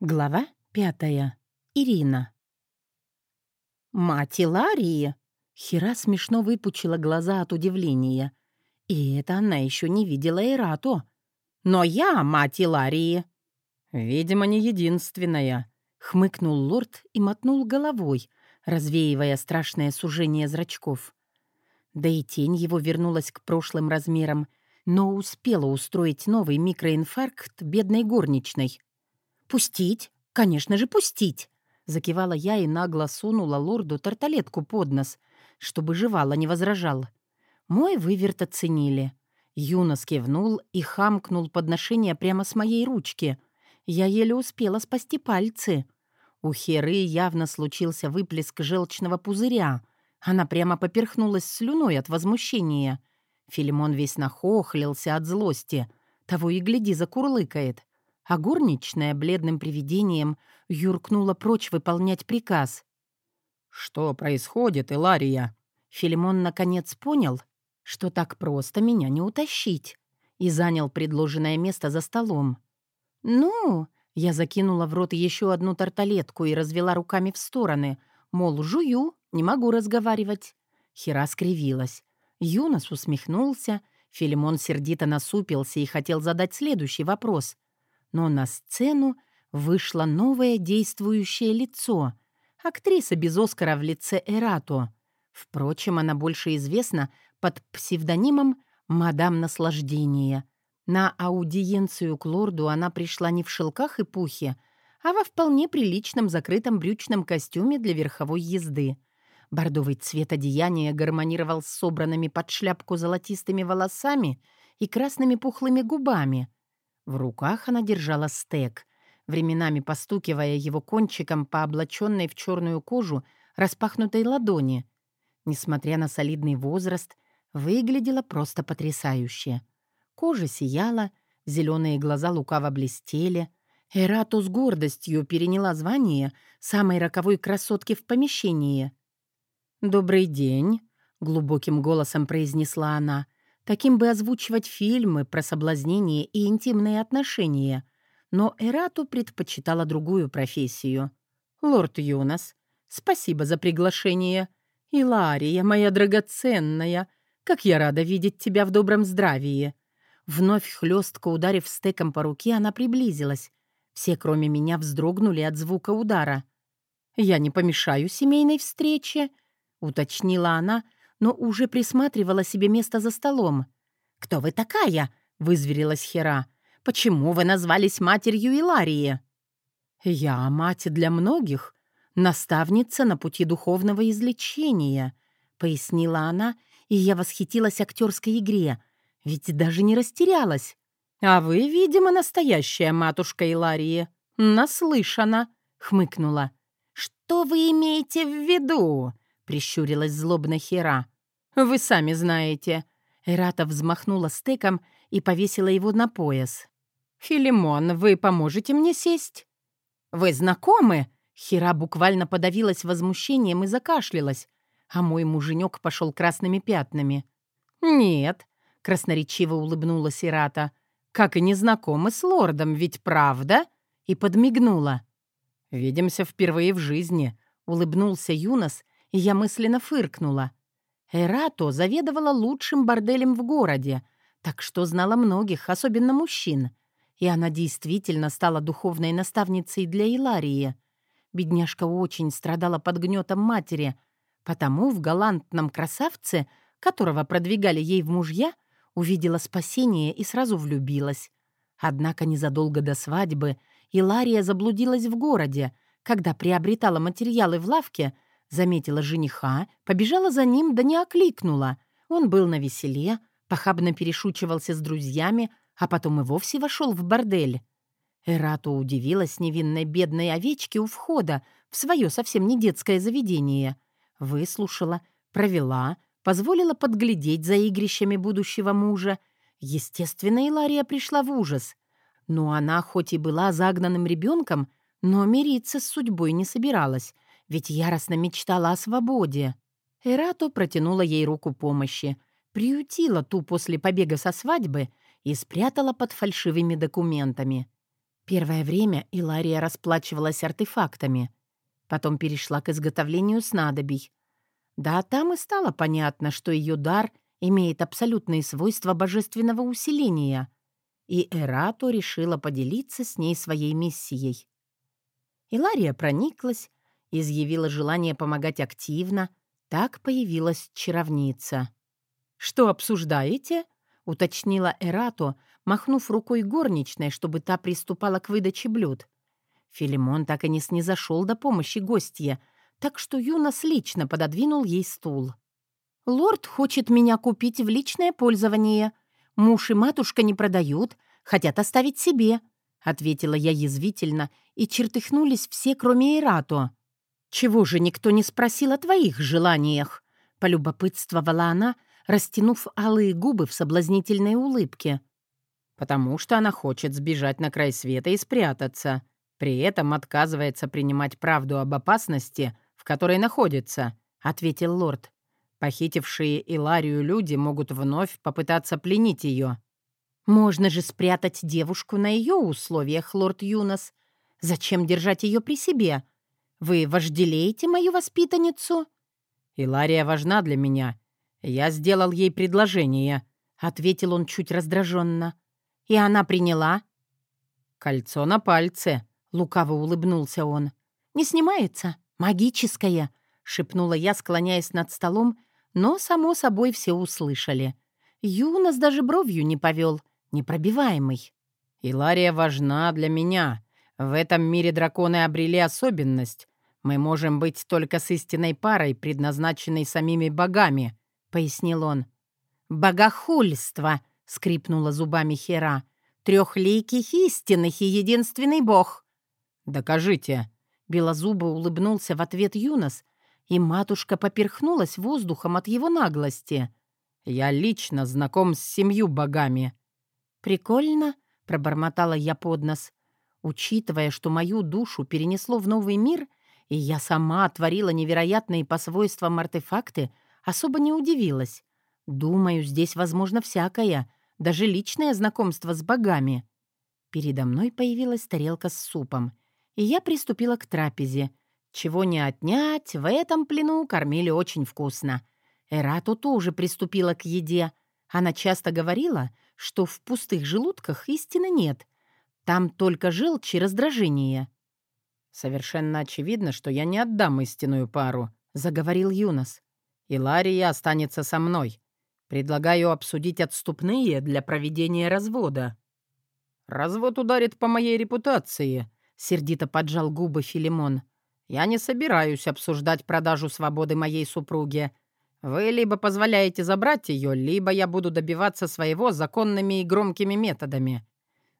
Глава пятая. Ирина. «Мать Иларии!» Хера смешно выпучила глаза от удивления. И это она еще не видела Эрату. «Но я мать Иларии!» «Видимо, не единственная», — хмыкнул лорд и мотнул головой, развеивая страшное сужение зрачков. Да и тень его вернулась к прошлым размерам, но успела устроить новый микроинфаркт бедной горничной — «Пустить? Конечно же, пустить!» Закивала я и нагло сунула лорду тарталетку под нос, чтобы жевала не возражал. Мой выверт оценили. Юнос кивнул и хамкнул подношение прямо с моей ручки. Я еле успела спасти пальцы. У Херы явно случился выплеск желчного пузыря. Она прямо поперхнулась слюной от возмущения. Филимон весь нахохлился от злости. Того и гляди, закурлыкает а горничная бледным привидением юркнула прочь выполнять приказ. «Что происходит, Илария?» Филимон наконец понял, что так просто меня не утащить, и занял предложенное место за столом. «Ну...» — я закинула в рот еще одну тарталетку и развела руками в стороны, мол, жую, не могу разговаривать. Хера скривилась. Юнос усмехнулся, Филимон сердито насупился и хотел задать следующий вопрос, но на сцену вышло новое действующее лицо. Актриса без Оскара в лице Эрато. Впрочем, она больше известна под псевдонимом «Мадам Наслаждение». На аудиенцию к лорду она пришла не в шелках и пухе, а во вполне приличном закрытом брючном костюме для верховой езды. Бордовый цвет одеяния гармонировал с собранными под шляпку золотистыми волосами и красными пухлыми губами. В руках она держала стек, временами постукивая его кончиком по облаченной в черную кожу распахнутой ладони. Несмотря на солидный возраст, выглядела просто потрясающе. Кожа сияла, зеленые глаза лукаво блестели. Эрату с гордостью переняла звание самой роковой красотки в помещении. «Добрый день», — глубоким голосом произнесла она, Таким бы озвучивать фильмы про соблазнение и интимные отношения. Но Эрату предпочитала другую профессию. «Лорд Юнос, спасибо за приглашение. Илария, моя драгоценная, как я рада видеть тебя в добром здравии». Вновь хлестко ударив стеком по руке, она приблизилась. Все, кроме меня, вздрогнули от звука удара. «Я не помешаю семейной встрече», — уточнила она, — но уже присматривала себе место за столом. «Кто вы такая?» — вызверилась Хера. «Почему вы назвались матерью Иларии?» «Я мать для многих, наставница на пути духовного излечения», — пояснила она, и я восхитилась актерской игре, ведь даже не растерялась. «А вы, видимо, настоящая матушка Иларии. Наслышана», — хмыкнула. «Что вы имеете в виду?» Прищурилась злобно Хера. «Вы сами знаете». Эрата взмахнула стеком и повесила его на пояс. «Филимон, вы поможете мне сесть?» «Вы знакомы?» Хера буквально подавилась возмущением и закашлялась, а мой муженек пошел красными пятнами. «Нет», — красноречиво улыбнулась Ирата, «как и не знакомы с лордом, ведь правда?» И подмигнула. «Видимся впервые в жизни», — улыбнулся Юнос я мысленно фыркнула. Эрато заведовала лучшим борделем в городе, так что знала многих, особенно мужчин. И она действительно стала духовной наставницей для Иларии. Бедняжка очень страдала под гнетом матери, потому в галантном красавце, которого продвигали ей в мужья, увидела спасение и сразу влюбилась. Однако незадолго до свадьбы Илария заблудилась в городе, когда приобретала материалы в лавке — Заметила жениха, побежала за ним, да не окликнула. Он был на веселе, похабно перешучивался с друзьями, а потом и вовсе вошел в бордель. Эрату удивилась невинной бедной овечке у входа в свое совсем не детское заведение. Выслушала, провела, позволила подглядеть за игрищами будущего мужа. Естественно, Илария пришла в ужас. Но она хоть и была загнанным ребенком, но мириться с судьбой не собиралась — ведь яростно мечтала о свободе. Эрато протянула ей руку помощи, приютила ту после побега со свадьбы и спрятала под фальшивыми документами. Первое время Илария расплачивалась артефактами, потом перешла к изготовлению снадобий. Да, там и стало понятно, что ее дар имеет абсолютные свойства божественного усиления, и Эрато решила поделиться с ней своей миссией. Илария прониклась, изъявила желание помогать активно, так появилась чаровница. «Что обсуждаете?» — уточнила Эрато, махнув рукой горничной, чтобы та приступала к выдаче блюд. Филимон так и не снизошел до помощи гостья, так что Юнос лично пододвинул ей стул. «Лорд хочет меня купить в личное пользование. Муж и матушка не продают, хотят оставить себе», — ответила я язвительно, и чертыхнулись все, кроме Эрато. «Чего же никто не спросил о твоих желаниях?» — полюбопытствовала она, растянув алые губы в соблазнительной улыбке. «Потому что она хочет сбежать на край света и спрятаться. При этом отказывается принимать правду об опасности, в которой находится», — ответил лорд. «Похитившие Иларию люди могут вновь попытаться пленить ее». «Можно же спрятать девушку на ее условиях, лорд Юнос. Зачем держать ее при себе? Вы вожделеете мою воспитанницу?» «Илария важна для меня. Я сделал ей предложение», — ответил он чуть раздраженно. «И она приняла?» «Кольцо на пальце», — лукаво улыбнулся он. «Не снимается? Магическое», — шепнула я, склоняясь над столом, но, само собой, все услышали. Юнос даже бровью не повел, непробиваемый. «Илария важна для меня. В этом мире драконы обрели особенность. Мы можем быть только с истинной парой, предназначенной самими богами», — пояснил он. «Богохульство!» — скрипнула зубами Хера. «Трехликих истинных и единственный бог!» «Докажите!» — белозубо улыбнулся в ответ Юнос, и матушка поперхнулась воздухом от его наглости. «Я лично знаком с семью богами». «Прикольно», — пробормотала я под нос. Учитывая, что мою душу перенесло в новый мир, и я сама творила невероятные по свойствам артефакты, особо не удивилась. Думаю, здесь возможно всякое, даже личное знакомство с богами. Передо мной появилась тарелка с супом, и я приступила к трапезе — чего не отнять, в этом плену кормили очень вкусно. Эрату тоже приступила к еде. Она часто говорила, что в пустых желудках истины нет. Там только желчь и раздражение. «Совершенно очевидно, что я не отдам истинную пару», — заговорил Юнос. «И Лария останется со мной. Предлагаю обсудить отступные для проведения развода». «Развод ударит по моей репутации», — сердито поджал губы Филимон. Я не собираюсь обсуждать продажу свободы моей супруге. Вы либо позволяете забрать ее, либо я буду добиваться своего законными и громкими методами.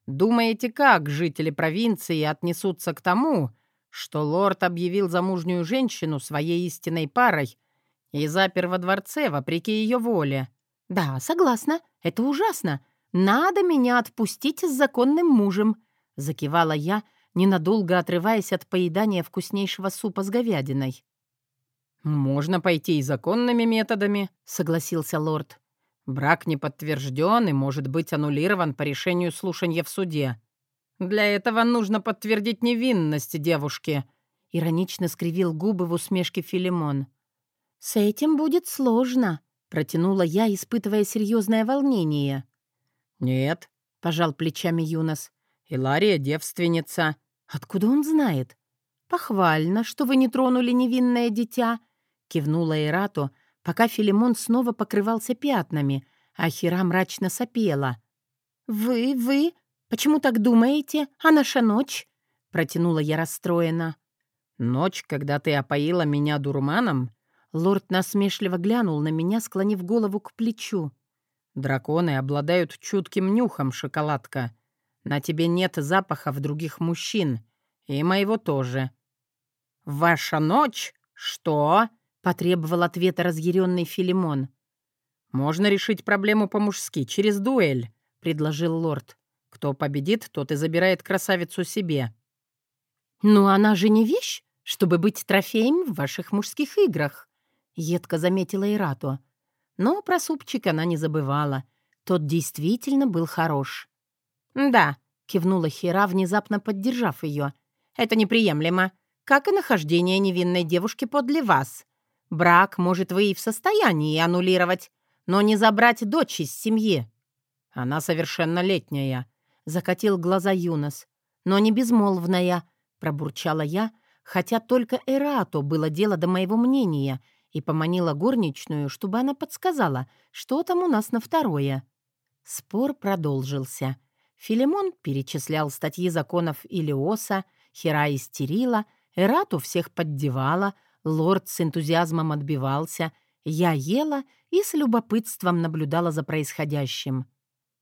Думаете, как жители провинции отнесутся к тому, что лорд объявил замужнюю женщину своей истинной парой и запер во дворце вопреки ее воле? «Да, согласна. Это ужасно. Надо меня отпустить с законным мужем», — закивала я, — ненадолго отрываясь от поедания вкуснейшего супа с говядиной. «Можно пойти и законными методами», — согласился лорд. «Брак не подтвержден и может быть аннулирован по решению слушания в суде. Для этого нужно подтвердить невинность девушки», — иронично скривил губы в усмешке Филимон. «С этим будет сложно», — протянула я, испытывая серьезное волнение. «Нет», — пожал плечами Юнос. «Илария девственница. «Откуда он знает?» «Похвально, что вы не тронули невинное дитя», — кивнула Эрато, пока Филимон снова покрывался пятнами, а Хира мрачно сопела. «Вы, вы? Почему так думаете? А наша ночь?» — протянула я расстроена. «Ночь, когда ты опоила меня дурманом?» Лорд насмешливо глянул на меня, склонив голову к плечу. «Драконы обладают чутким нюхом, шоколадка. На тебе нет запахов других мужчин. И моего тоже». «Ваша ночь? Что?» — потребовал ответа разъяренный Филимон. «Можно решить проблему по-мужски, через дуэль», — предложил лорд. «Кто победит, тот и забирает красавицу себе». «Но она же не вещь, чтобы быть трофеем в ваших мужских играх», — едко заметила Ирату. Но про супчик она не забывала. Тот действительно был хорош. «Да, — кивнула Хера, внезапно поддержав ее. «Это неприемлемо, как и нахождение невинной девушки подле вас. Брак, может, вы и в состоянии аннулировать, но не забрать дочь из семьи». «Она совершеннолетняя», — закатил глаза Юнос. «Но не безмолвная», — пробурчала я, хотя только Эрату было дело до моего мнения, и поманила горничную, чтобы она подсказала, что там у нас на второе. Спор продолжился. Филимон перечислял статьи законов Илиоса, Хера истерила, Эрату всех поддевала, лорд с энтузиазмом отбивался, я ела и с любопытством наблюдала за происходящим.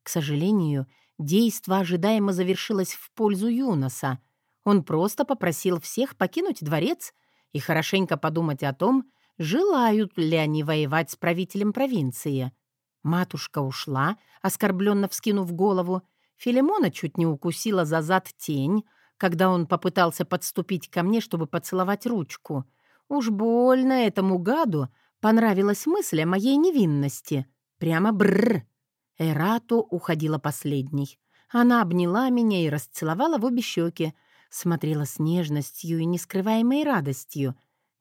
К сожалению, действо ожидаемо завершилось в пользу Юноса. Он просто попросил всех покинуть дворец и хорошенько подумать о том, желают ли они воевать с правителем провинции. Матушка ушла, оскорбленно вскинув голову. Филимона чуть не укусила за зад тень, когда он попытался подступить ко мне, чтобы поцеловать ручку. Уж больно этому гаду понравилась мысль о моей невинности. Прямо бррр. Эрато уходила последней. Она обняла меня и расцеловала в обе щеки, смотрела с нежностью и нескрываемой радостью.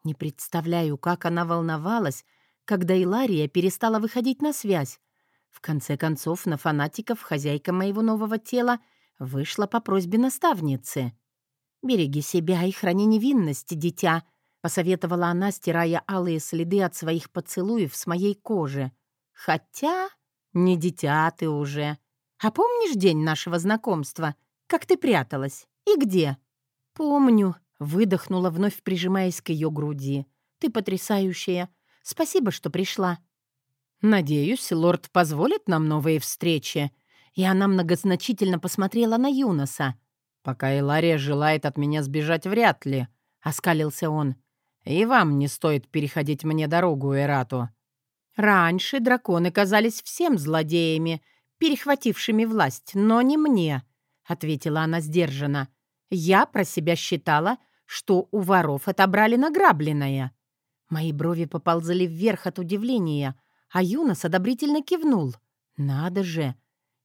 Не представляю, как она волновалась, когда Илария перестала выходить на связь. В конце концов, на фанатиков хозяйка моего нового тела вышла по просьбе наставницы. «Береги себя и храни невинность, дитя», — посоветовала она, стирая алые следы от своих поцелуев с моей кожи. «Хотя не дитя ты уже. А помнишь день нашего знакомства? Как ты пряталась? И где?» «Помню», — выдохнула, вновь прижимаясь к ее груди. «Ты потрясающая. Спасибо, что пришла». «Надеюсь, лорд позволит нам новые встречи». И она многозначительно посмотрела на Юноса. «Пока Илария желает от меня сбежать, вряд ли», — оскалился он. «И вам не стоит переходить мне дорогу, Эрату». «Раньше драконы казались всем злодеями, перехватившими власть, но не мне», — ответила она сдержанно. «Я про себя считала, что у воров отобрали награбленное». Мои брови поползали вверх от удивления, а Юнос одобрительно кивнул. «Надо же!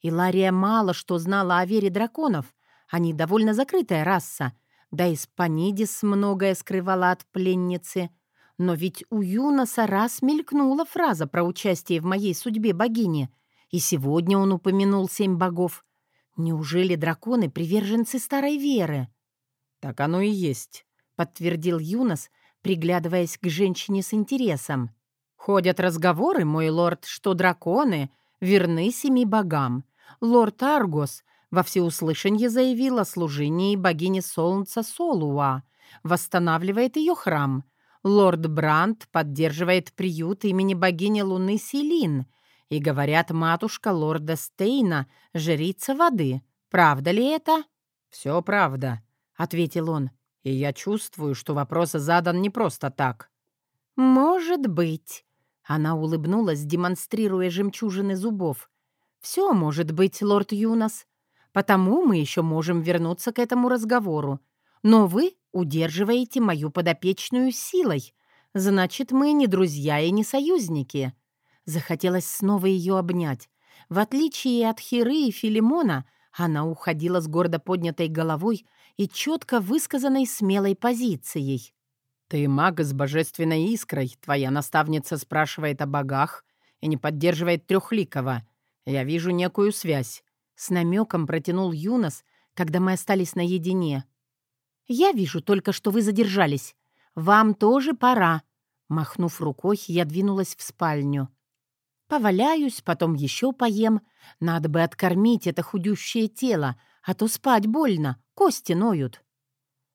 Илария мало что знала о вере драконов. Они довольно закрытая раса. Да и Спанидис многое скрывала от пленницы. Но ведь у Юноса раз мелькнула фраза про участие в моей судьбе богини. И сегодня он упомянул семь богов. Неужели драконы — приверженцы старой веры?» «Так оно и есть», — подтвердил Юнос, приглядываясь к женщине с интересом. «Ходят разговоры, мой лорд, что драконы верны семи богам. Лорд Аргос во всеуслышанье заявил о служении богини солнца Солуа, восстанавливает ее храм. Лорд Брандт поддерживает приют имени богини Луны Селин. И, говорят, матушка лорда Стейна — жрица воды. Правда ли это?» «Все правда», — ответил он. И я чувствую, что вопрос задан не просто так. «Может быть». Она улыбнулась, демонстрируя жемчужины зубов. «Все может быть, лорд Юнос. Потому мы еще можем вернуться к этому разговору. Но вы удерживаете мою подопечную силой. Значит, мы не друзья и не союзники». Захотелось снова ее обнять. В отличие от Хиры и Филимона, она уходила с гордо поднятой головой и четко высказанной смелой позицией. «Ты маг с божественной искрой. Твоя наставница спрашивает о богах и не поддерживает трехликого. Я вижу некую связь». С намеком протянул Юнос, когда мы остались наедине. «Я вижу только, что вы задержались. Вам тоже пора». Махнув рукой, я двинулась в спальню. Поваляюсь, потом еще поем. Надо бы откормить это худющее тело, а то спать больно, кости ноют.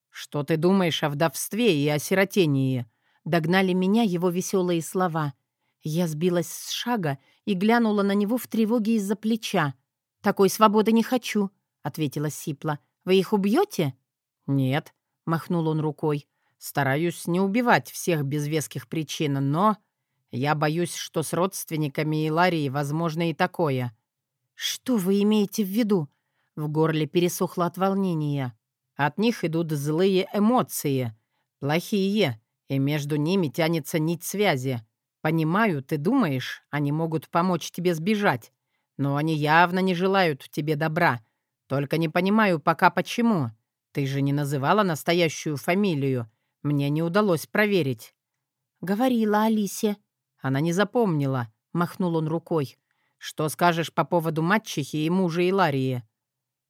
«Что ты думаешь о вдовстве и о сиротении?» Догнали меня его веселые слова. Я сбилась с шага и глянула на него в тревоге из-за плеча. «Такой свободы не хочу», — ответила Сипла. «Вы их убьете?» «Нет», — махнул он рукой. «Стараюсь не убивать всех без веских причин, но...» Я боюсь, что с родственниками Иларии возможно и такое». «Что вы имеете в виду?» В горле пересохло от волнения. От них идут злые эмоции. Плохие. И между ними тянется нить связи. Понимаю, ты думаешь, они могут помочь тебе сбежать. Но они явно не желают тебе добра. Только не понимаю пока почему. Ты же не называла настоящую фамилию. Мне не удалось проверить». «Говорила Алисе». Она не запомнила, махнул он рукой. «Что скажешь по поводу мачехи и мужа Иларии?»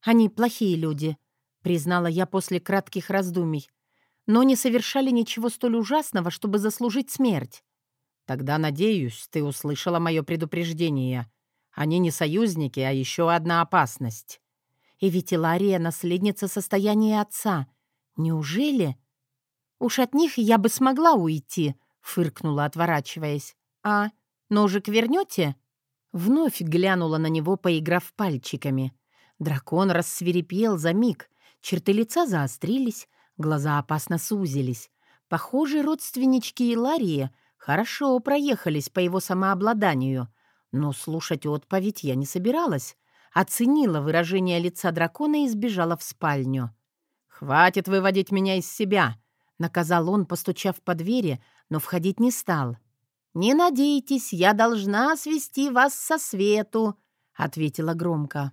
«Они плохие люди», — признала я после кратких раздумий, «но не совершали ничего столь ужасного, чтобы заслужить смерть». «Тогда, надеюсь, ты услышала мое предупреждение. Они не союзники, а еще одна опасность». «И ведь Илария — наследница состояния отца. Неужели?» «Уж от них я бы смогла уйти», — фыркнула, отворачиваясь. «А, ножик вернете?» Вновь глянула на него, поиграв пальчиками. Дракон рассверепел за миг, черты лица заострились, глаза опасно сузились. Похоже, родственнички Иларии хорошо проехались по его самообладанию, но слушать отповедь я не собиралась. Оценила выражение лица дракона и сбежала в спальню. «Хватит выводить меня из себя!» — наказал он, постучав по двери, но входить не стал. «Не надейтесь, я должна свести вас со свету», — ответила громко.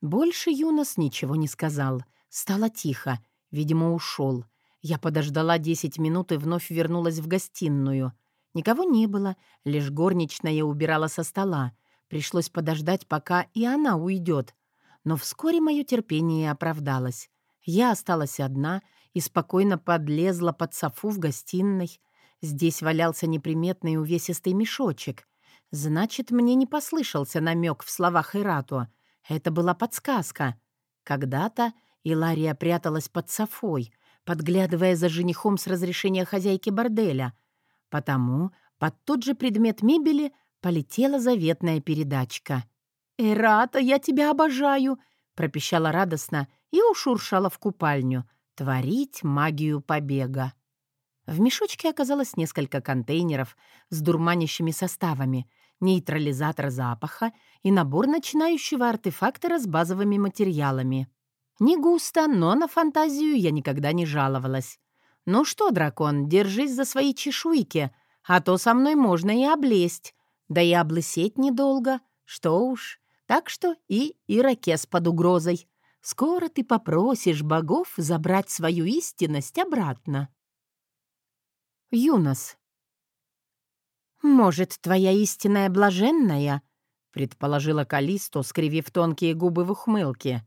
Больше Юнос ничего не сказал. Стало тихо. Видимо, ушел. Я подождала десять минут и вновь вернулась в гостиную. Никого не было, лишь горничная убирала со стола. Пришлось подождать, пока и она уйдет. Но вскоре мое терпение оправдалось. Я осталась одна и спокойно подлезла под софу в гостиной. Здесь валялся неприметный увесистый мешочек. Значит, мне не послышался намек в словах Ирату. Это была подсказка. Когда-то Илария пряталась под софой, подглядывая за женихом с разрешения хозяйки борделя. Потому под тот же предмет мебели полетела заветная передачка. «Эрата, я тебя обожаю!» — пропищала радостно и ушуршала в купальню. «Творить магию побега!» В мешочке оказалось несколько контейнеров с дурманящими составами, нейтрализатор запаха и набор начинающего артефактора с базовыми материалами. Не густо, но на фантазию я никогда не жаловалась. «Ну что, дракон, держись за свои чешуйки, а то со мной можно и облезть. Да и облысеть недолго, что уж. Так что и ирокез под угрозой. Скоро ты попросишь богов забрать свою истинность обратно». Юнос. «Может, твоя истинная блаженная?» — предположила Калисто, скривив тонкие губы в ухмылке.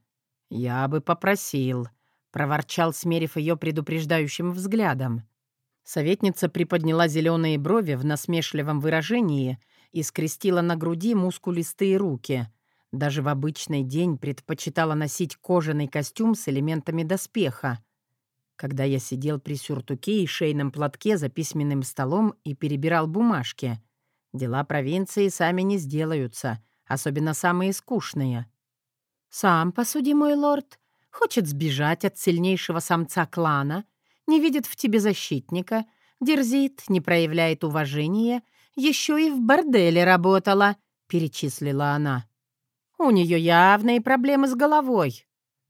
«Я бы попросил», — проворчал, смерив ее предупреждающим взглядом. Советница приподняла зеленые брови в насмешливом выражении и скрестила на груди мускулистые руки. Даже в обычный день предпочитала носить кожаный костюм с элементами доспеха — когда я сидел при сюртуке и шейном платке за письменным столом и перебирал бумажки. Дела провинции сами не сделаются, особенно самые скучные. «Сам посуди, мой лорд. Хочет сбежать от сильнейшего самца клана, не видит в тебе защитника, дерзит, не проявляет уважения, еще и в борделе работала», — перечислила она. «У нее явные проблемы с головой».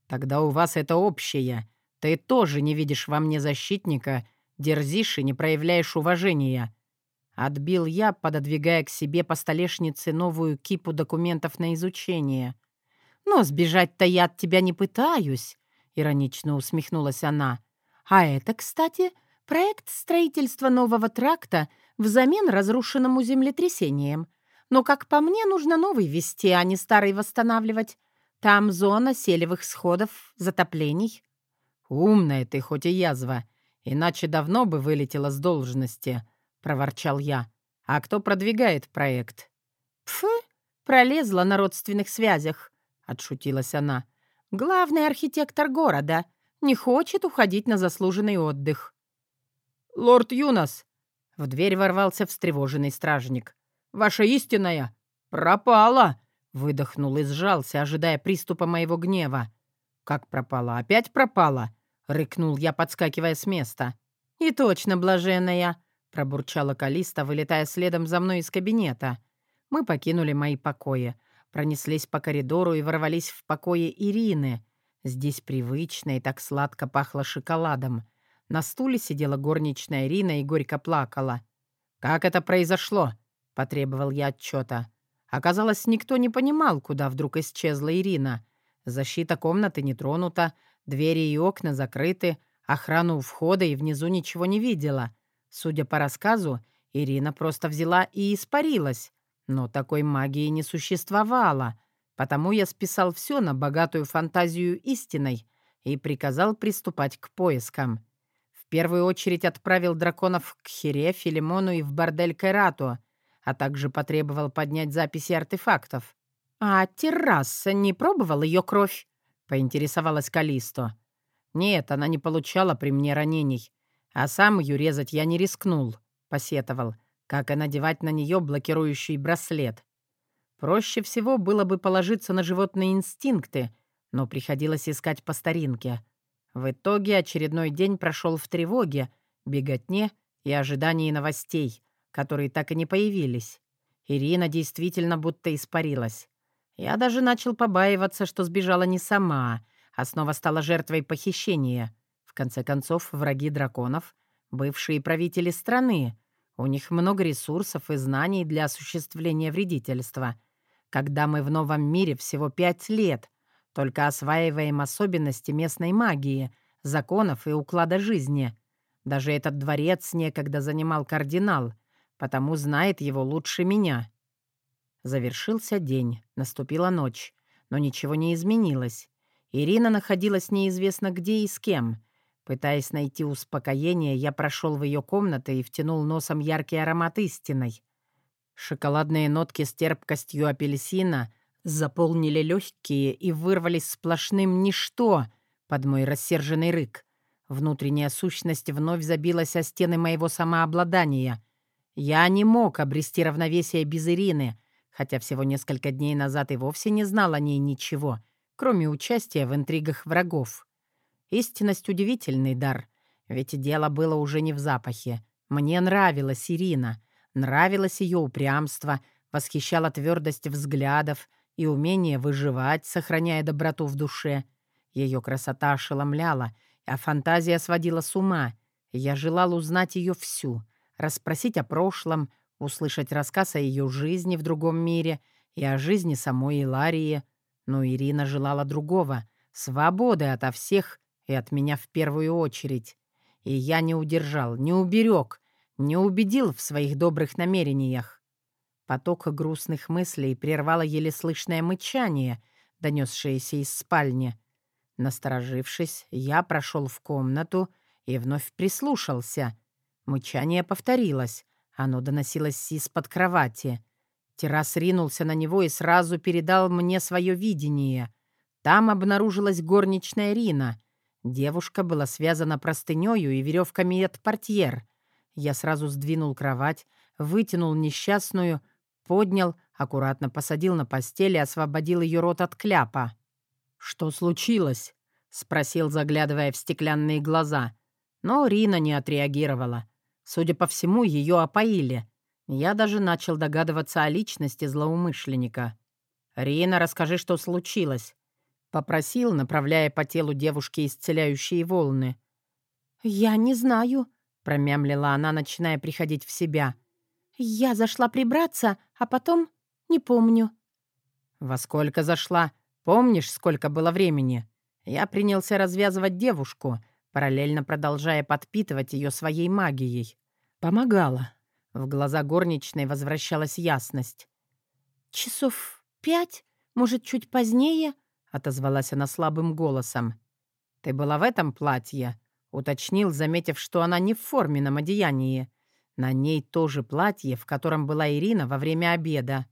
«Тогда у вас это общее», ты тоже не видишь во мне защитника, дерзишь и не проявляешь уважения». Отбил я, пододвигая к себе по столешнице новую кипу документов на изучение. «Но сбежать-то я от тебя не пытаюсь», — иронично усмехнулась она. «А это, кстати, проект строительства нового тракта взамен разрушенному землетрясением. Но, как по мне, нужно новый вести, а не старый восстанавливать. Там зона селевых сходов, затоплений. «Умная ты, хоть и язва, иначе давно бы вылетела с должности», — проворчал я. «А кто продвигает проект?» «Пф, пролезла на родственных связях», — отшутилась она. «Главный архитектор города. Не хочет уходить на заслуженный отдых». «Лорд Юнос!» — в дверь ворвался встревоженный стражник. «Ваша истинная пропала!» — выдохнул и сжался, ожидая приступа моего гнева. «Как пропала? Опять пропала?» — рыкнул я, подскакивая с места. «И точно, блаженная!» — пробурчала Калиста, вылетая следом за мной из кабинета. Мы покинули мои покои, пронеслись по коридору и ворвались в покои Ирины. Здесь привычно и так сладко пахло шоколадом. На стуле сидела горничная Ирина и горько плакала. «Как это произошло?» — потребовал я отчета. Оказалось, никто не понимал, куда вдруг исчезла Ирина — Защита комнаты не тронута, двери и окна закрыты, охрану у входа и внизу ничего не видела. Судя по рассказу, Ирина просто взяла и испарилась. Но такой магии не существовало, потому я списал все на богатую фантазию истиной и приказал приступать к поискам. В первую очередь отправил драконов к Хире, Филимону и в бордель Кайрату, а также потребовал поднять записи артефактов. «А терраса не пробовал ее кровь?» — поинтересовалась Калисто. «Нет, она не получала при мне ранений, а сам ее резать я не рискнул», — посетовал, как и надевать на нее блокирующий браслет. Проще всего было бы положиться на животные инстинкты, но приходилось искать по старинке. В итоге очередной день прошел в тревоге, беготне и ожидании новостей, которые так и не появились. Ирина действительно будто испарилась. Я даже начал побаиваться, что сбежала не сама, а снова стала жертвой похищения. В конце концов, враги драконов — бывшие правители страны. У них много ресурсов и знаний для осуществления вредительства. Когда мы в новом мире всего пять лет, только осваиваем особенности местной магии, законов и уклада жизни. Даже этот дворец некогда занимал кардинал — потому знает его лучше меня. Завершился день, наступила ночь, но ничего не изменилось. Ирина находилась неизвестно где и с кем. Пытаясь найти успокоение, я прошел в ее комнаты и втянул носом яркий аромат истиной. Шоколадные нотки с терпкостью апельсина заполнили легкие и вырвались сплошным «ничто» под мой рассерженный рык. Внутренняя сущность вновь забилась о стены моего самообладания. Я не мог обрести равновесие без Ирины, хотя всего несколько дней назад и вовсе не знал о ней ничего, кроме участия в интригах врагов. Истинность — удивительный дар, ведь дело было уже не в запахе. Мне нравилась Ирина, нравилось ее упрямство, восхищала твердость взглядов и умение выживать, сохраняя доброту в душе. Ее красота ошеломляла, а фантазия сводила с ума. Я желал узнать ее всю — расспросить о прошлом, услышать рассказ о ее жизни в другом мире и о жизни самой Иларии. Но Ирина желала другого — свободы ото всех и от меня в первую очередь. И я не удержал, не уберег, не убедил в своих добрых намерениях. Поток грустных мыслей прервало еле слышное мычание, донесшееся из спальни. Насторожившись, я прошел в комнату и вновь прислушался — Мычание повторилось. Оно доносилось из-под кровати. Террас ринулся на него и сразу передал мне свое видение. Там обнаружилась горничная Рина. Девушка была связана простынёю и веревками от портьер. Я сразу сдвинул кровать, вытянул несчастную, поднял, аккуратно посадил на постель и освободил ее рот от кляпа. «Что случилось?» — спросил, заглядывая в стеклянные глаза. Но Рина не отреагировала. Судя по всему, ее опоили. Я даже начал догадываться о личности злоумышленника. «Рина, расскажи, что случилось», — попросил, направляя по телу девушки исцеляющие волны. «Я не знаю», — промямлила она, начиная приходить в себя. «Я зашла прибраться, а потом не помню». «Во сколько зашла? Помнишь, сколько было времени?» Я принялся развязывать девушку — параллельно продолжая подпитывать ее своей магией. Помогала. В глаза горничной возвращалась ясность. «Часов пять? Может, чуть позднее?» — отозвалась она слабым голосом. «Ты была в этом платье?» — уточнил, заметив, что она не в форменном одеянии. На ней тоже платье, в котором была Ирина во время обеда.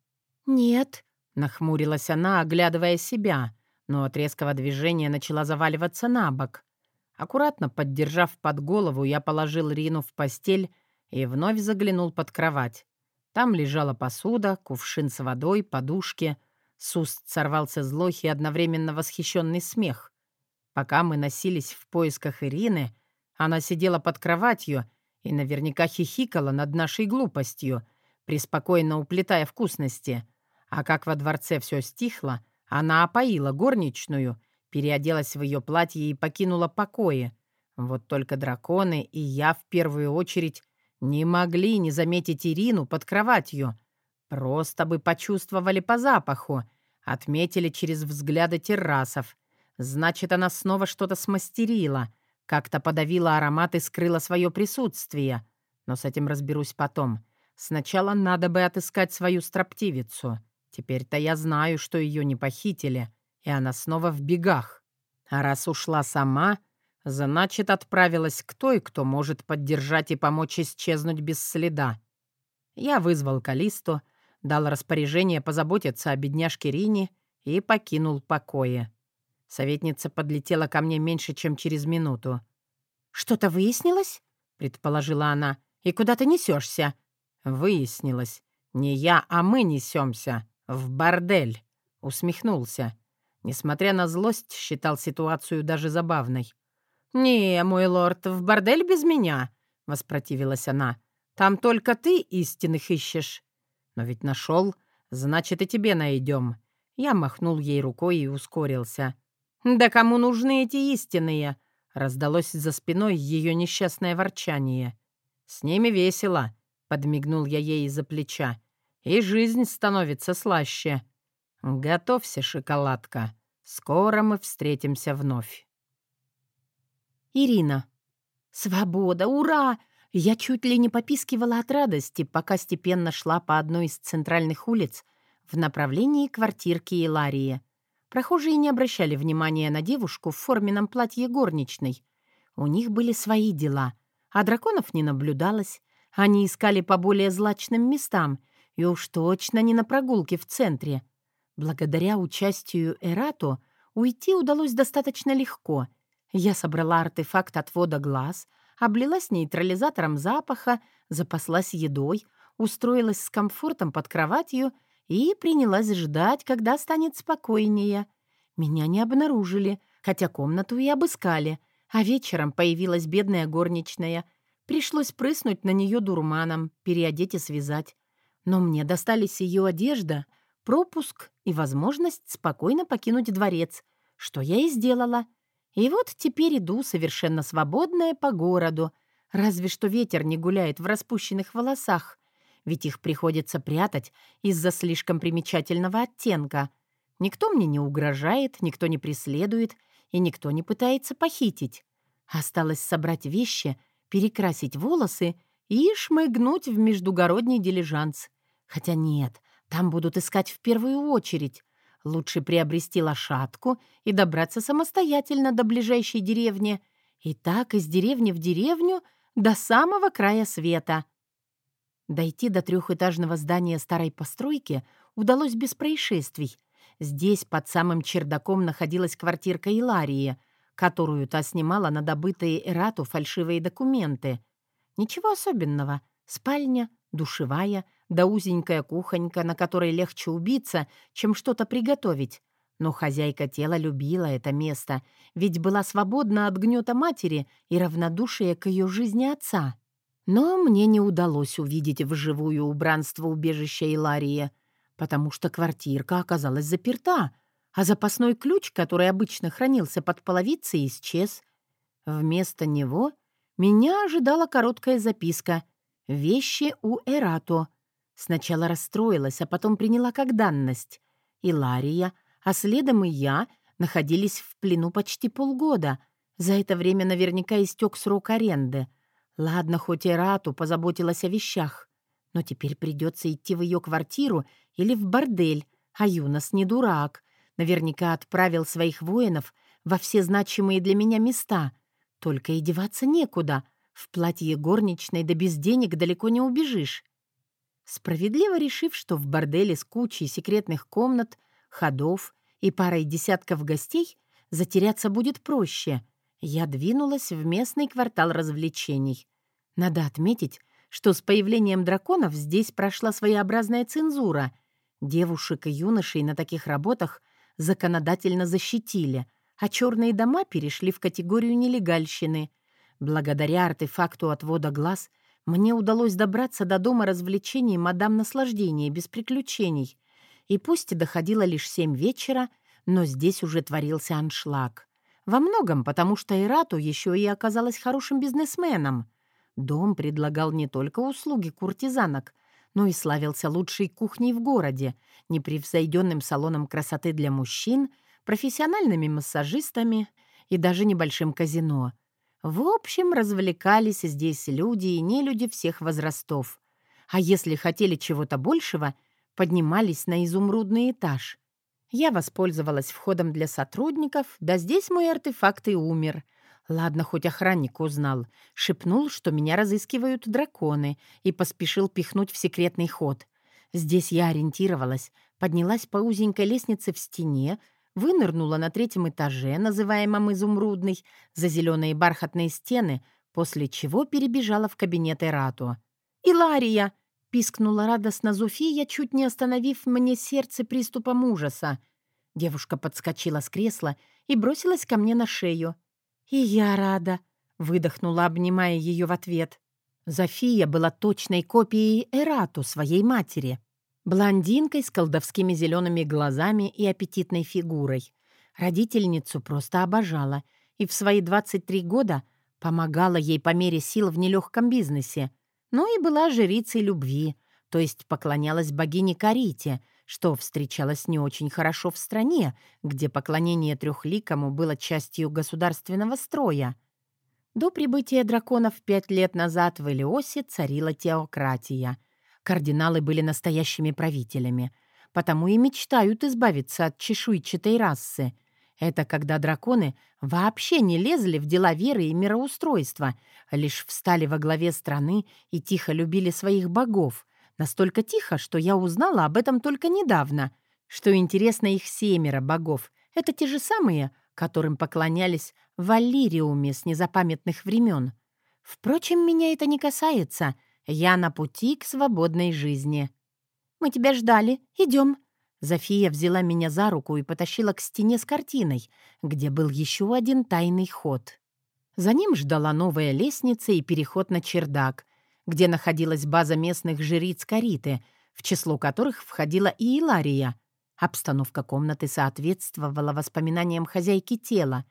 «Нет», — нахмурилась она, оглядывая себя, но от резкого движения начала заваливаться на бок. Аккуратно поддержав под голову, я положил Рину в постель и вновь заглянул под кровать. Там лежала посуда, кувшин с водой, подушки. С уст сорвался злой и одновременно восхищенный смех. Пока мы носились в поисках Ирины, она сидела под кроватью и наверняка хихикала над нашей глупостью, преспокойно уплетая вкусности. А как во дворце все стихло, она опоила горничную — переоделась в ее платье и покинула покои. Вот только драконы и я в первую очередь не могли не заметить Ирину под кроватью. Просто бы почувствовали по запаху. Отметили через взгляды террасов. Значит, она снова что-то смастерила, как-то подавила аромат и скрыла свое присутствие. Но с этим разберусь потом. Сначала надо бы отыскать свою строптивицу. Теперь-то я знаю, что ее не похитили, и она снова в бегах. А раз ушла сама, значит, отправилась к той, кто может поддержать и помочь исчезнуть без следа. Я вызвал Калисту, дал распоряжение позаботиться о бедняжке Рине и покинул покои. Советница подлетела ко мне меньше, чем через минуту. «Что-то выяснилось?» — предположила она. «И куда ты несешься?» «Выяснилось. Не я, а мы несемся. В бордель», — усмехнулся. Несмотря на злость, считал ситуацию даже забавной. «Не, мой лорд, в бордель без меня», — воспротивилась она. «Там только ты истинных ищешь». «Но ведь нашел, значит, и тебе найдем». Я махнул ей рукой и ускорился. «Да кому нужны эти истинные?» — раздалось за спиной ее несчастное ворчание. «С ними весело», — подмигнул я ей из-за плеча. «И жизнь становится слаще. Готовься, шоколадка. Скоро мы встретимся вновь». Ирина. «Свобода! Ура!» Я чуть ли не попискивала от радости, пока степенно шла по одной из центральных улиц в направлении квартирки Иларии. Прохожие не обращали внимания на девушку в форменном платье горничной. У них были свои дела, а драконов не наблюдалось. Они искали по более злачным местам, и уж точно не на прогулке в центре. Благодаря участию Эрато уйти удалось достаточно легко. Я собрала артефакт отвода глаз, облилась нейтрализатором запаха, запаслась едой, устроилась с комфортом под кроватью — и принялась ждать, когда станет спокойнее. Меня не обнаружили, хотя комнату и обыскали, а вечером появилась бедная горничная. Пришлось прыснуть на нее дурманом, переодеть и связать. Но мне достались ее одежда, пропуск и возможность спокойно покинуть дворец, что я и сделала. И вот теперь иду совершенно свободная по городу, разве что ветер не гуляет в распущенных волосах — ведь их приходится прятать из-за слишком примечательного оттенка. Никто мне не угрожает, никто не преследует и никто не пытается похитить. Осталось собрать вещи, перекрасить волосы и шмыгнуть в междугородний дилижанс. Хотя нет, там будут искать в первую очередь. Лучше приобрести лошадку и добраться самостоятельно до ближайшей деревни. И так из деревни в деревню до самого края света. Дойти до трехэтажного здания старой постройки удалось без происшествий. Здесь под самым чердаком находилась квартирка Иларии, которую та снимала на добытые Эрату фальшивые документы. Ничего особенного. Спальня, душевая, да узенькая кухонька, на которой легче убиться, чем что-то приготовить. Но хозяйка тела любила это место, ведь была свободна от гнета матери и равнодушия к ее жизни отца. Но мне не удалось увидеть вживую убранство убежища Иларии, потому что квартирка оказалась заперта, а запасной ключ, который обычно хранился под половицей, исчез. Вместо него меня ожидала короткая записка «Вещи у Эрато». Сначала расстроилась, а потом приняла как данность. Илария, а следом и я, находились в плену почти полгода. За это время наверняка истек срок аренды — Ладно, хоть и Рату позаботилась о вещах, но теперь придется идти в ее квартиру или в бордель, а Юнос не дурак. Наверняка отправил своих воинов во все значимые для меня места. Только и деваться некуда. В платье горничной да без денег далеко не убежишь. Справедливо решив, что в борделе с кучей секретных комнат, ходов и парой десятков гостей затеряться будет проще — я двинулась в местный квартал развлечений. Надо отметить, что с появлением драконов здесь прошла своеобразная цензура. Девушек и юношей на таких работах законодательно защитили, а черные дома перешли в категорию нелегальщины. Благодаря артефакту отвода глаз мне удалось добраться до дома развлечений мадам наслаждения без приключений. И пусть доходило лишь семь вечера, но здесь уже творился аншлаг. Во многом потому, что Ирату еще и оказалась хорошим бизнесменом. Дом предлагал не только услуги куртизанок, но и славился лучшей кухней в городе, непревзойденным салоном красоты для мужчин, профессиональными массажистами и даже небольшим казино. В общем, развлекались здесь люди и нелюди всех возрастов. А если хотели чего-то большего, поднимались на изумрудный этаж. Я воспользовалась входом для сотрудников, да здесь мой артефакт и умер. Ладно, хоть охранник узнал. Шепнул, что меня разыскивают драконы, и поспешил пихнуть в секретный ход. Здесь я ориентировалась, поднялась по узенькой лестнице в стене, вынырнула на третьем этаже, называемом «Изумрудный», за зеленые бархатные стены, после чего перебежала в кабинет Эрату. «Илария!» — пискнула радостно Зофия, чуть не остановив мне сердце приступом ужаса. Девушка подскочила с кресла и бросилась ко мне на шею. «И я рада», — выдохнула, обнимая ее в ответ. Зофия была точной копией Эрату, своей матери. Блондинкой с колдовскими зелеными глазами и аппетитной фигурой. Родительницу просто обожала и в свои 23 года помогала ей по мере сил в нелегком бизнесе, но и была жрицей любви, то есть поклонялась богине Карите, что встречалось не очень хорошо в стране, где поклонение трехликому было частью государственного строя. До прибытия драконов пять лет назад в Элиосе царила теократия. Кардиналы были настоящими правителями, потому и мечтают избавиться от чешуйчатой расы. Это когда драконы вообще не лезли в дела веры и мироустройства, лишь встали во главе страны и тихо любили своих богов. Настолько тихо, что я узнала об этом только недавно. Что интересно, их семеро богов — это те же самые — которым поклонялись в Аллириуме с незапамятных времен. Впрочем, меня это не касается. Я на пути к свободной жизни. «Мы тебя ждали. Идем». Зофия взяла меня за руку и потащила к стене с картиной, где был еще один тайный ход. За ним ждала новая лестница и переход на чердак, где находилась база местных жриц Кариты, в число которых входила и Илария — Обстановка комнаты соответствовала воспоминаниям хозяйки тела.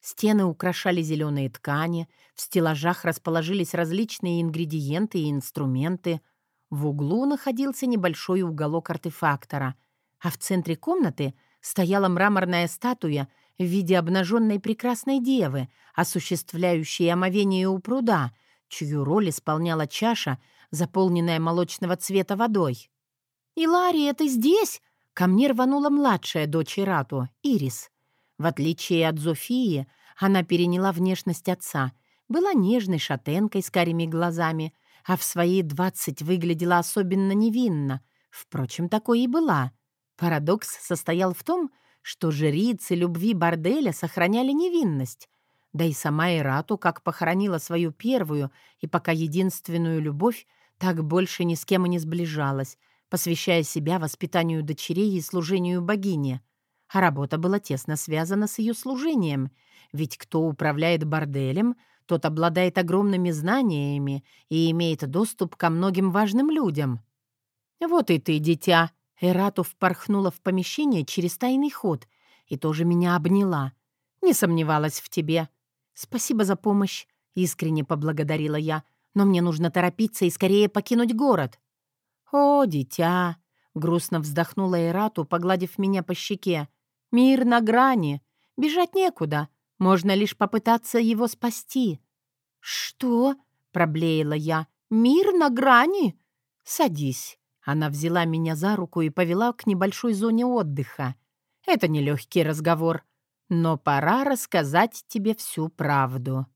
Стены украшали зеленые ткани, в стеллажах расположились различные ингредиенты и инструменты. В углу находился небольшой уголок артефактора, а в центре комнаты стояла мраморная статуя в виде обнаженной прекрасной девы, осуществляющей омовение у пруда, чью роль исполняла чаша, заполненная молочного цвета водой. «Илария, ты здесь?» Ко мне рванула младшая дочь Ирату, Ирис. В отличие от Зофии, она переняла внешность отца, была нежной шатенкой с карими глазами, а в свои двадцать выглядела особенно невинно. Впрочем, такой и была. Парадокс состоял в том, что жрицы любви борделя сохраняли невинность, да и сама Ирату, как похоронила свою первую и пока единственную любовь, так больше ни с кем и не сближалась, посвящая себя воспитанию дочерей и служению богине. А работа была тесно связана с ее служением, ведь кто управляет борделем, тот обладает огромными знаниями и имеет доступ ко многим важным людям. «Вот и ты, дитя!» Эрату впорхнула в помещение через тайный ход и тоже меня обняла. «Не сомневалась в тебе». «Спасибо за помощь», — искренне поблагодарила я. «Но мне нужно торопиться и скорее покинуть город». «О, дитя!» — грустно вздохнула Эрату, погладив меня по щеке. «Мир на грани. Бежать некуда. Можно лишь попытаться его спасти». «Что?» — проблеяла я. «Мир на грани?» «Садись». Она взяла меня за руку и повела к небольшой зоне отдыха. «Это нелегкий разговор, но пора рассказать тебе всю правду».